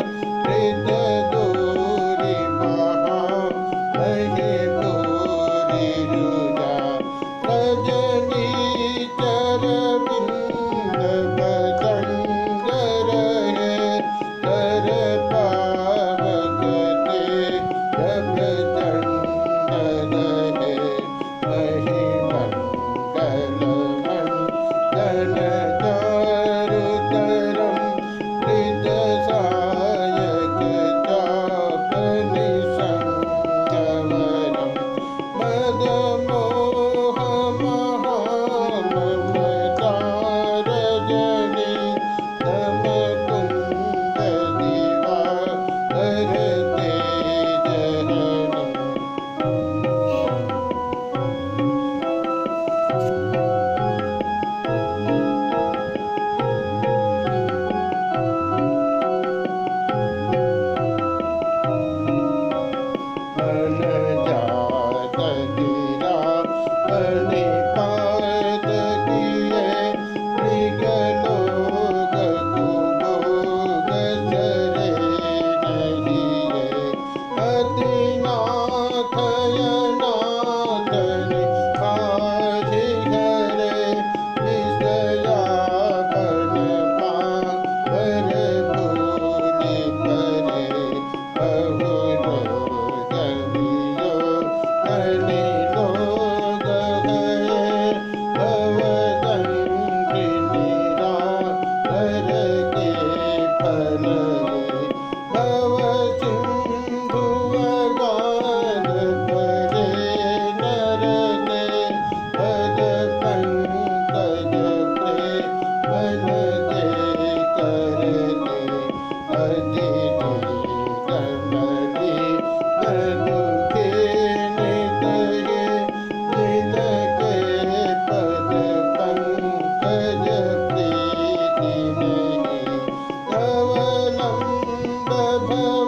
Amen. Mandala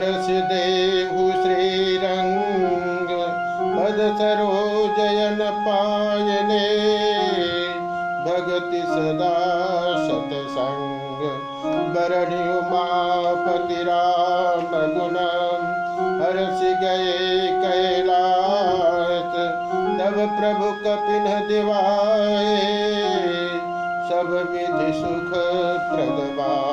देहु श्रीरंग पद सरोजयन Payne, भगति सदा सतसंग बरणि उमापति राम गुण, हरस गए कैलास तब प्रभु कपिन दिवाए सब विधि सुख प्रदवास।